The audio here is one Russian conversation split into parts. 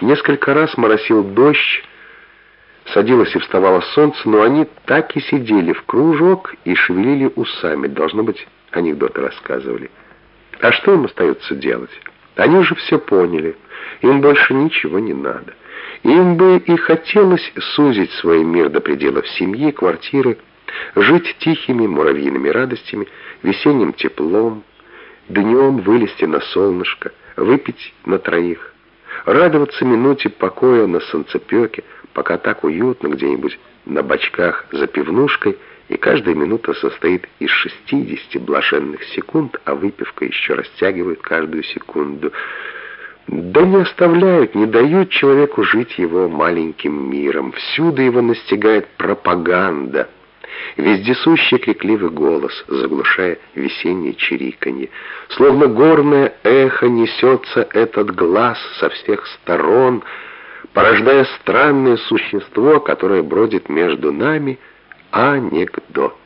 Несколько раз моросил дождь, садилось и вставало солнце, но они так и сидели в кружок и шевелили усами. Должно быть, анекдоты рассказывали. А что им остается делать? Они уже все поняли. Им больше ничего не надо. Им бы и хотелось сузить свой мир до пределов семьи, квартиры, жить тихими муравьиными радостями, весенним теплом, днем вылезти на солнышко, выпить на троих, радоваться минуте покоя на солнцепеке, пока так уютно где-нибудь на бочках за пивнушкой, и каждая минута состоит из 60 блаженных секунд, а выпивка еще растягивает каждую секунду. Да не оставляют, не дают человеку жить его маленьким миром. Всюду его настигает пропаганда. Вездесущий крикливый голос, заглушая весеннее чириканье. Словно горное эхо несется этот глаз со всех сторон, порождая странное существо, которое бродит между нами, анекдот.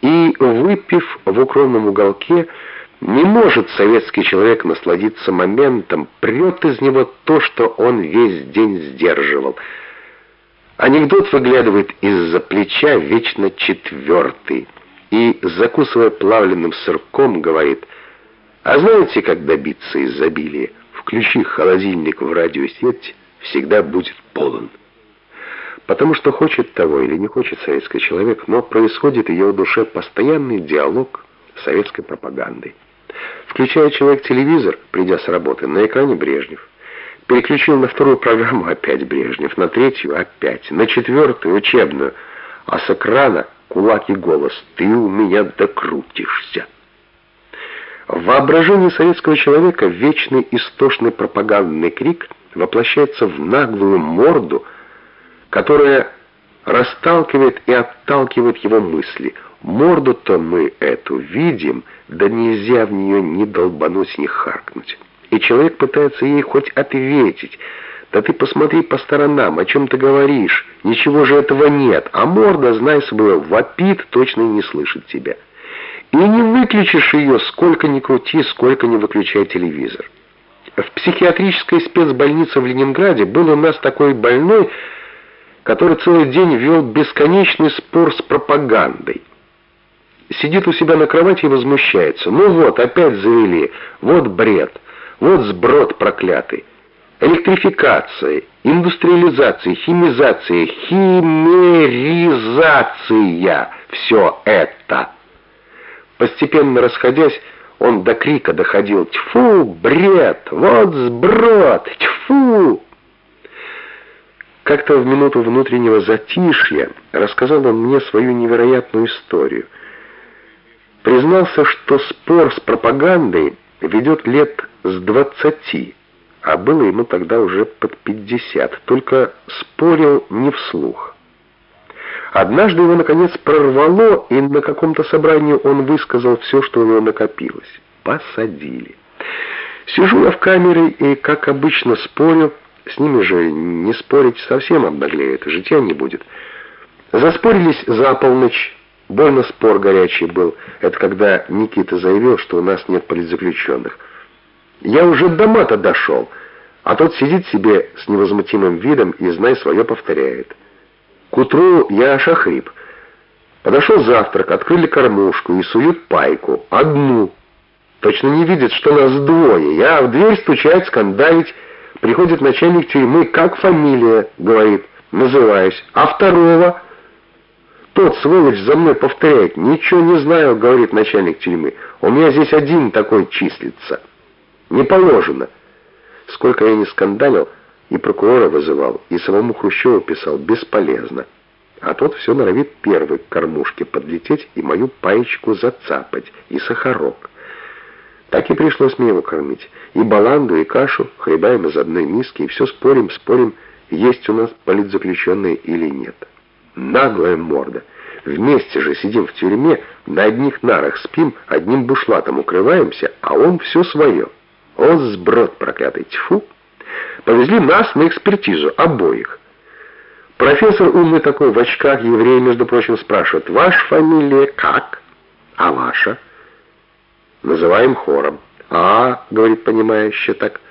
И, выпив в укромном уголке, не может советский человек насладиться моментом, прет из него то, что он весь день сдерживал. Анекдот выглядывает из-за плеча вечно четвертый и, закусывая плавленным сырком, говорит, «А знаете, как добиться изобилия? Включи холодильник в радиосеть, всегда будет полон». Потому что хочет того или не хочет советский человек, но происходит в его душе постоянный диалог с советской пропагандой. Включает человек телевизор, придя с работы, на экране Брежнев. Переключил на вторую программу опять Брежнев, на третью опять, на четвертую учебную, а с экрана кулак и голос «Ты у меня докрутишься». В воображении советского человека вечный истошный пропагандный крик воплощается в наглую морду, которая расталкивает и отталкивает его мысли – Морду-то мы эту видим, да нельзя в нее ни долбануть, ни харкнуть. И человек пытается ей хоть ответить. Да ты посмотри по сторонам, о чем ты говоришь. Ничего же этого нет. А морда, знай собой, вопит, точно не слышит тебя. И не выключишь ее, сколько ни крути, сколько ни выключай телевизор. В психиатрической спецбольнице в Ленинграде был у нас такой больной, который целый день вел бесконечный спор с пропагандой сидит у себя на кровати и возмущается. Ну вот, опять завели. Вот бред. Вот сброд проклятый. Электрификация, индустриализация, химизация, химеризация. Все это. Постепенно расходясь, он до крика доходил. Тьфу, бред, вот сброд, тьфу. Как-то в минуту внутреннего затишья рассказал он мне свою невероятную историю — признался, что спор с пропагандой ведет лет с двадцати, а было ему тогда уже под пятьдесят, только спорил не вслух. Однажды его, наконец, прорвало, и на каком-то собрании он высказал все, что у него накопилось. Посадили. Сижу я в камере и, как обычно, спорю. С ними же не спорить совсем обнаглеет, житья не будет. Заспорились за полночь. Больно спор горячий был. Это когда Никита заявил, что у нас нет политзаключенных. Я уже до мата дошел, а тот сидит себе с невозмутимым видом и, знай, свое повторяет. К утру я аж охрип. Подошел завтрак, открыли кормушку и суют пайку. Одну. Точно не видит, что нас двое. Я в дверь стучать, скандалить. Приходит начальник тюрьмы, как фамилия, говорит, называюсь. А второго... Тот, сволочь, за мной повторяет. «Ничего не знаю», — говорит начальник тюрьмы. «У меня здесь один такой числится». «Не положено». Сколько я не скандалил, и прокурора вызывал, и самому Хрущеву писал «бесполезно». А тот все норовит первый к кормушке подлететь и мою паечку зацапать, и сахарок. Так и пришлось мне его кормить. И баланду, и кашу хлебаем из одной миски, и все спорим, спорим, есть у нас политзаключенные или нет. Наглая морда. Вместе же сидим в тюрьме, на одних нарах спим, одним бушлатом укрываемся, а он все свое. О, сброд проклятый, тьфу! Повезли нас на экспертизу, обоих. Профессор умный такой, в очках, еврей, между прочим, спрашивает, «Ваша фамилия как?» «А ваша?» Называем хором. «А, — говорит понимающе так, —